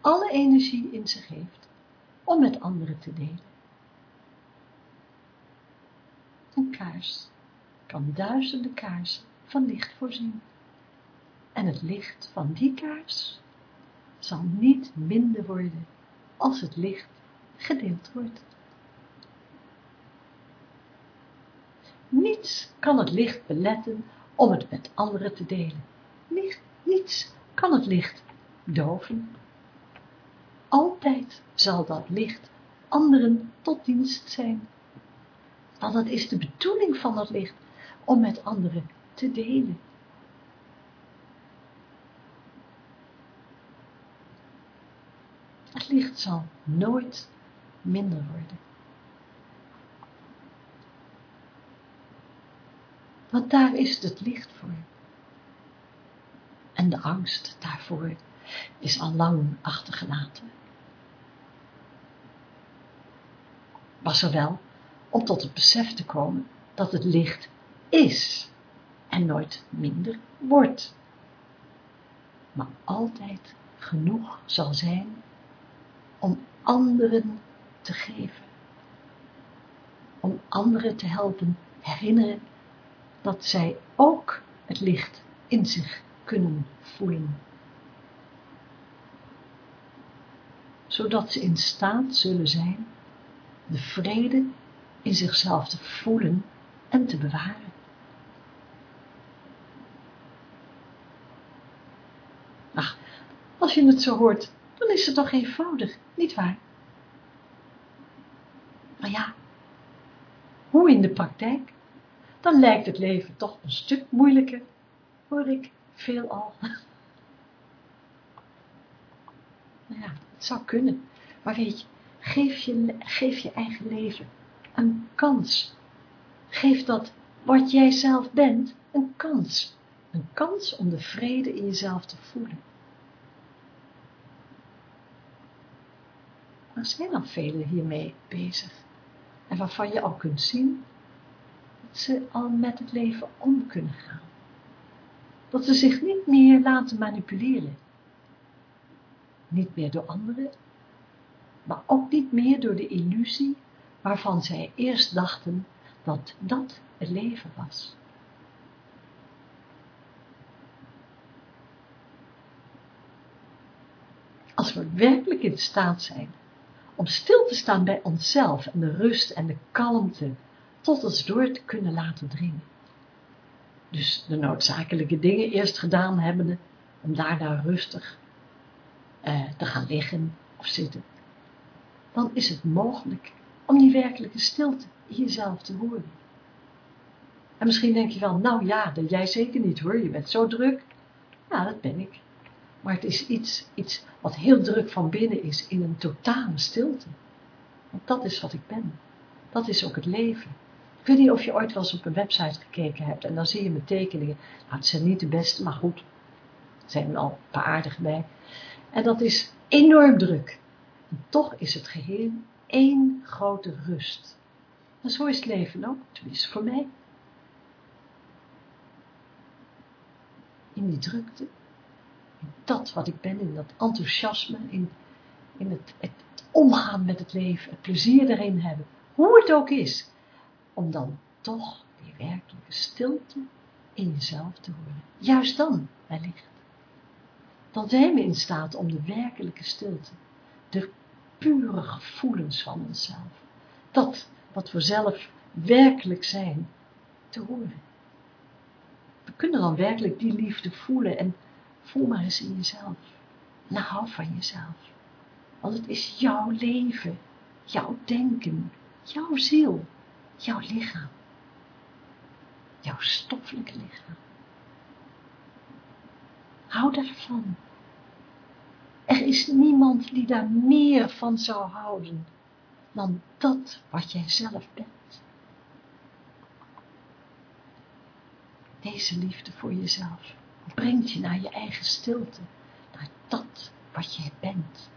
alle energie in zich heeft om met anderen te delen. Een kaars kan duizenden kaarsen van licht voorzien. En het licht van die kaars zal niet minder worden als het licht gedeeld wordt. Niets kan het licht beletten om het met anderen te delen. Niets kan het licht doven. Altijd zal dat licht anderen tot dienst zijn. Want dat is de bedoeling van dat licht, om met anderen te delen. Het licht zal nooit minder worden. Want daar is het licht voor. En de angst daarvoor is al lang achtergelaten. Was er wel om tot het besef te komen dat het licht is en nooit minder wordt, maar altijd genoeg zal zijn om anderen te geven, om anderen te helpen herinneren dat zij ook het licht in zich kunnen voelen, zodat ze in staat zullen zijn de vrede in zichzelf te voelen en te bewaren. Ach, als je het zo hoort, dan is het toch eenvoudig, niet waar? Maar ja, hoe in de praktijk? Dan lijkt het leven toch een stuk moeilijker, hoor ik veelal. Nou ja, het zou kunnen, maar weet je, geef je, geef je eigen leven een kans. Geef dat wat jij zelf bent een kans. Een kans om de vrede in jezelf te voelen. Er zijn al velen hiermee bezig. En waarvan je al kunt zien ze al met het leven om kunnen gaan. Dat ze zich niet meer laten manipuleren. Niet meer door anderen, maar ook niet meer door de illusie waarvan zij eerst dachten dat dat het leven was. Als we werkelijk in staat zijn om stil te staan bij onszelf en de rust en de kalmte tot ons door te kunnen laten dringen. Dus de noodzakelijke dingen eerst gedaan hebbende, om daarna rustig eh, te gaan liggen of zitten. Dan is het mogelijk om die werkelijke stilte in jezelf te horen. En misschien denk je wel, nou ja, dat jij zeker niet hoor, je bent zo druk. Ja, dat ben ik. Maar het is iets, iets wat heel druk van binnen is, in een totale stilte. Want dat is wat ik ben. Dat is ook het leven. Ik weet niet of je ooit wel eens op een website gekeken hebt, en dan zie je mijn tekeningen. Nou, het zijn niet de beste, maar goed. Er zijn er al een paar aardige bij. En dat is enorm druk. Toch is het geheel één grote rust. En zo is het leven ook, tenminste voor mij. In die drukte, in dat wat ik ben, in dat enthousiasme, in, in het, het, omgaan met het leven, het plezier erin hebben, hoe het ook is, om dan toch die werkelijke stilte in jezelf te horen. Juist dan, wellicht. Dan zijn we in staat om de werkelijke stilte, de pure gevoelens van onszelf, dat wat we zelf werkelijk zijn, te horen. We kunnen dan werkelijk die liefde voelen en voel maar eens in jezelf. Nou, hou van jezelf. Want het is jouw leven, jouw denken, jouw ziel, jouw lichaam. Jouw stoffelijke lichaam. Hou daarvan. Er is niemand die daar meer van zou houden dan dat wat jij zelf bent. Deze liefde voor jezelf brengt je naar je eigen stilte, naar dat wat jij bent.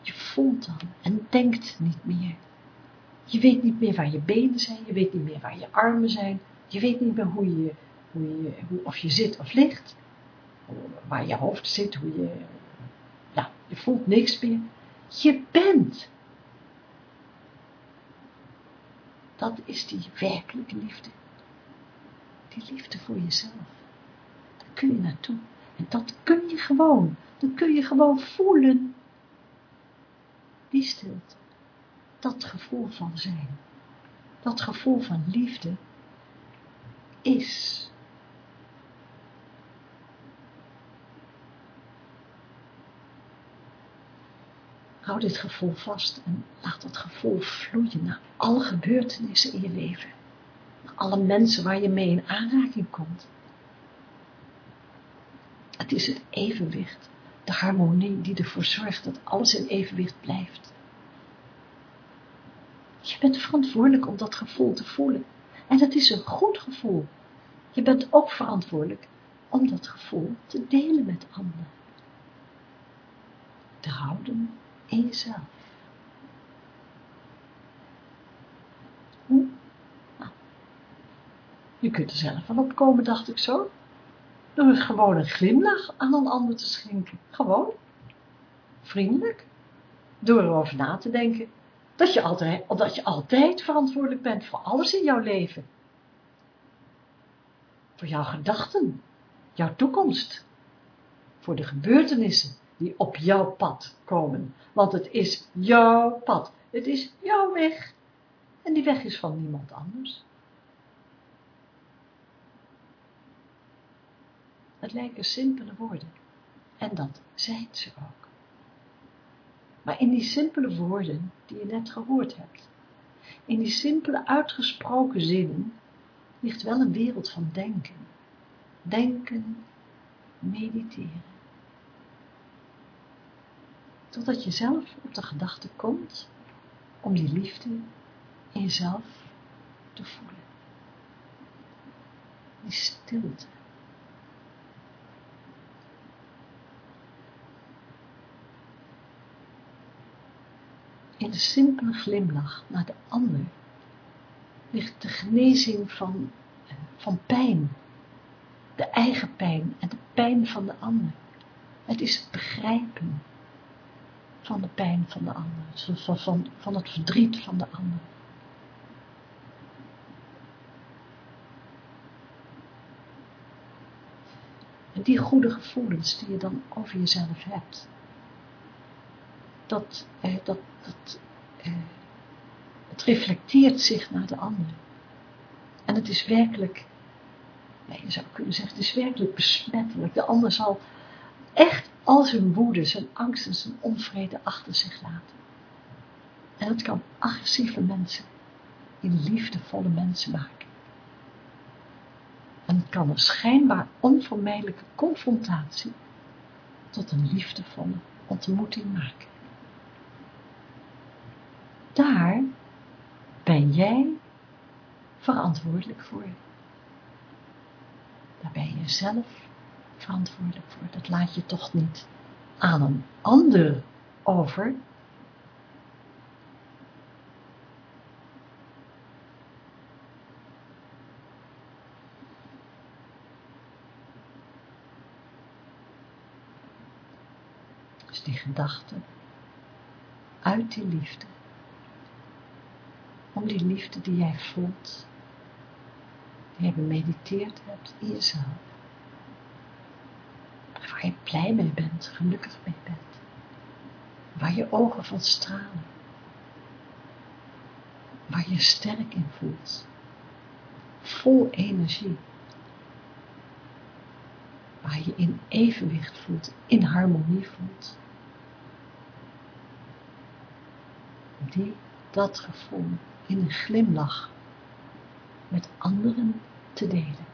Je voelt dan en denkt niet meer. Je weet niet meer waar je benen zijn, je weet niet meer waar je armen zijn, je weet niet meer hoe je, hoe je, hoe, of je zit of ligt, waar je hoofd zit, hoe je, nou, je voelt niks meer. Je bent. Dat is die werkelijke liefde. Die liefde voor jezelf. Daar kun je naartoe. En dat kun je gewoon. Dat kun je gewoon voelen. Die stilte. Dat gevoel van zijn. Dat gevoel van liefde is. Hou dit gevoel vast en laat dat gevoel vloeien naar alle gebeurtenissen in je leven. Naar alle mensen waar je mee in aanraking komt. Het is het evenwicht, de harmonie die ervoor zorgt dat alles in evenwicht blijft. Je bent verantwoordelijk om dat gevoel te voelen. En dat is een goed gevoel. Je bent ook verantwoordelijk om dat gevoel te delen met anderen. Te houden in jezelf. Hoe? Nou, je kunt er zelf van opkomen, dacht ik zo. Door gewoon een glimlach aan een ander te schenken. Gewoon. Vriendelijk. Door erover na te denken dat je altijd, dat je altijd verantwoordelijk bent voor alles in jouw leven. Voor jouw gedachten, jouw toekomst, voor de gebeurtenissen die op jouw pad komen. Want het is jouw pad, het is jouw weg. En die weg is van niemand anders. Het lijken simpele woorden. En dat zijn ze ook. Maar in die simpele woorden die je net gehoord hebt, in die simpele uitgesproken zinnen, ligt wel een wereld van denken. Denken, mediteren. Totdat je zelf op de gedachte komt om die liefde in jezelf te voelen. Die stilte. In de simpele glimlach naar de ander ligt de genezing van, van pijn, de eigen pijn en de pijn van de ander. Het is het begrijpen van de pijn van de ander, van, van, van het verdriet van de ander. En die goede gevoelens die je dan over jezelf hebt, dat, eh, dat, dat eh, het reflecteert zich naar de ander. En het is werkelijk, nee, je zou kunnen zeggen, het is werkelijk besmettelijk. De ander zal echt al zijn woede, zijn angst en zijn onvrede achter zich laten. En dat kan agressieve mensen in liefdevolle mensen maken. En het kan een schijnbaar onvermijdelijke confrontatie tot een liefdevolle ontmoeting maken daar ben jij verantwoordelijk voor. Daar ben je zelf verantwoordelijk voor. Dat laat je toch niet aan een ander over. Dus die gedachte uit die liefde om die liefde die jij voelt, die je gemediteerd hebt in jezelf, waar je blij mee bent, gelukkig mee bent, waar je ogen van stralen, waar je sterk in voelt, vol energie, waar je in evenwicht voelt, in harmonie voelt. Die, dat gevoel in een glimlach met anderen te delen.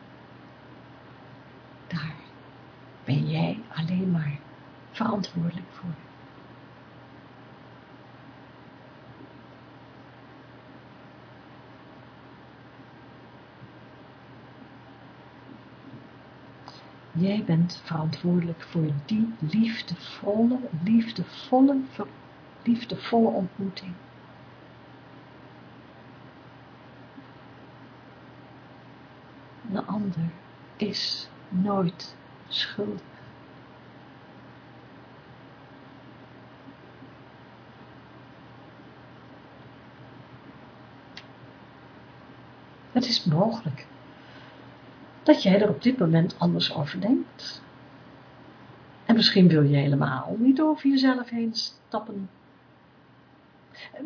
Daar ben jij alleen maar verantwoordelijk voor. Jij bent verantwoordelijk voor die liefdevolle, liefdevolle, liefdevolle ontmoeting. De ander is nooit schuldig. Het is mogelijk dat jij er op dit moment anders over denkt. En misschien wil je helemaal niet over jezelf heen stappen.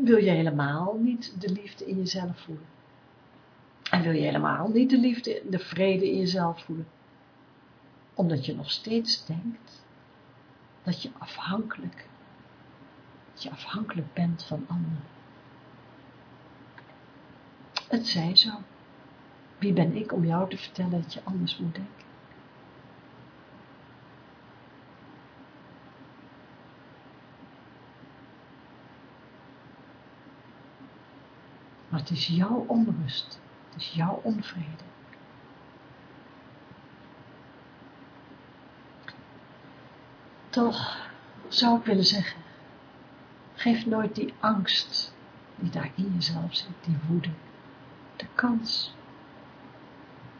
Wil je helemaal niet de liefde in jezelf voelen. En wil je helemaal niet de liefde, de vrede in jezelf voelen. Omdat je nog steeds denkt dat je afhankelijk, dat je afhankelijk bent van anderen. Het zij zo. Wie ben ik om jou te vertellen dat je anders moet denken? Maar het is jouw onrust, is jouw onvrede. Toch zou ik willen zeggen, geef nooit die angst die daar in jezelf zit, die woede, de kans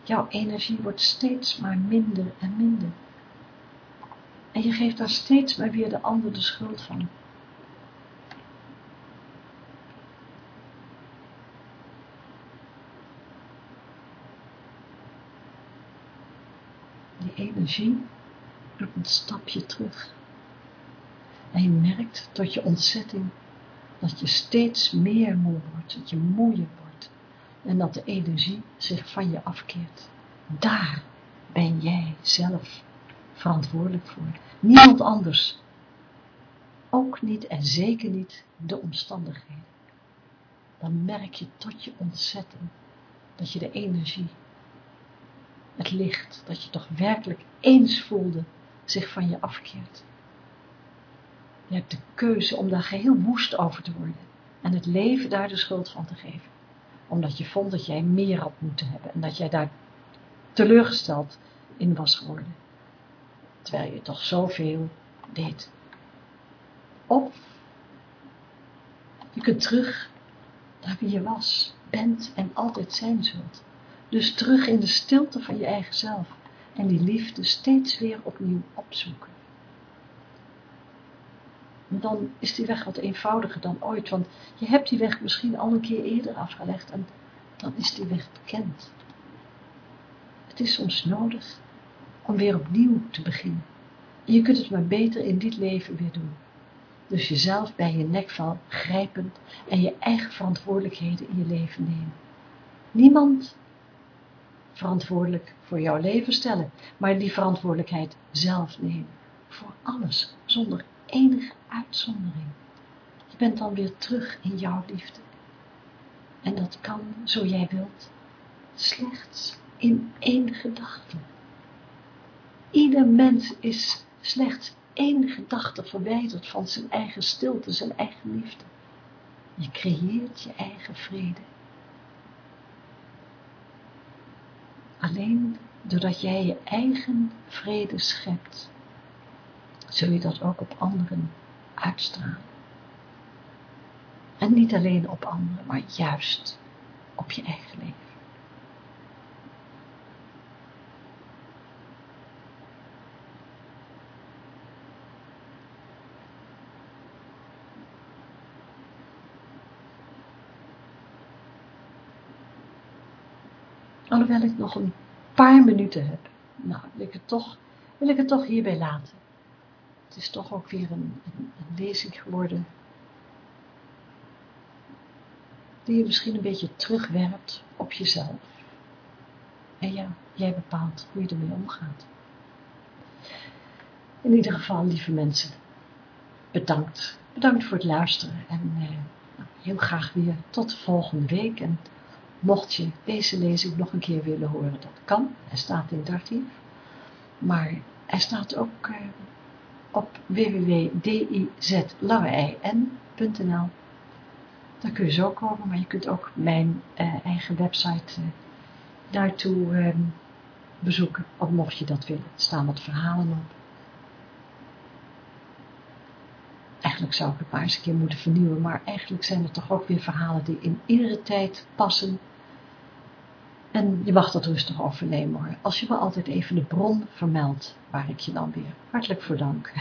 Jouw energie wordt steeds maar minder en minder. En je geeft daar steeds maar weer de ander de schuld van. Die energie doet een stapje terug. En je merkt tot je ontzetting dat je steeds meer moe wordt, dat je moeier wordt en dat de energie zich van je afkeert. Daar ben jij zelf verantwoordelijk voor. Niemand anders. Ook niet en zeker niet de omstandigheden. Dan merk je tot je ontzetting dat je de energie, het licht, dat je toch werkelijk eens voelde, zich van je afkeert. Je hebt de keuze om daar geheel woest over te worden en het leven daar de schuld van te geven omdat je vond dat jij meer had moeten hebben en dat jij daar teleurgesteld in was geworden. Terwijl je toch zoveel deed. Of je kunt terug naar wie je was, bent en altijd zijn zult. Dus terug in de stilte van je eigen zelf en die liefde steeds weer opnieuw opzoeken dan is die weg wat eenvoudiger dan ooit, want je hebt die weg misschien al een keer eerder afgelegd en dan is die weg bekend. Het is soms nodig om weer opnieuw te beginnen. En je kunt het maar beter in dit leven weer doen. Dus jezelf bij je nekval grijpen en je eigen verantwoordelijkheden in je leven nemen. Niemand verantwoordelijk voor jouw leven stellen, maar die verantwoordelijkheid zelf nemen. Voor alles, zonder enige uitzondering. Je bent dan weer terug in jouw liefde. En dat kan, zo jij wilt, slechts in één gedachte. Ieder mens is slechts één gedachte verwijderd van zijn eigen stilte, zijn eigen liefde. Je creëert je eigen vrede. Alleen doordat jij je eigen vrede schept, zul je dat ook op anderen uitstralen. En niet alleen op anderen, maar juist op je eigen leven. Alhoewel ik nog een paar minuten heb. Nou, wil ik het toch, wil ik het toch hierbij laten. Het is toch ook weer een, een, lezing geworden. Die je misschien een beetje terugwerpt op jezelf. En ja, jij bepaalt hoe je ermee omgaat. In ieder geval, lieve mensen, bedankt. Bedankt voor het luisteren en eh, heel graag weer tot de volgende week. En mocht je deze lezing nog een keer willen horen, dat kan. Hij staat in archief. Maar hij staat ook eh, op www.dizlangein.nl Daar kun je zo komen, maar je kunt ook mijn eh, eigen website eh, daartoe ehm, bezoeken. Of mocht je dat willen, staan wat verhalen op. Eigenlijk zou ik het maar eens een keer moeten vernieuwen, maar eigenlijk zijn er toch ook weer verhalen die in iedere tijd passen. En je mag dat rustig overnemen hoor, als je wel altijd even de bron vermeldt, waar ik je dan weer hartelijk voor dank.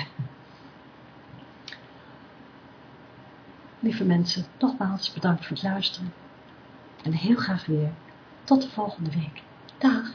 Lieve mensen, nogmaals bedankt voor het luisteren. En heel graag weer tot de volgende week. Dag!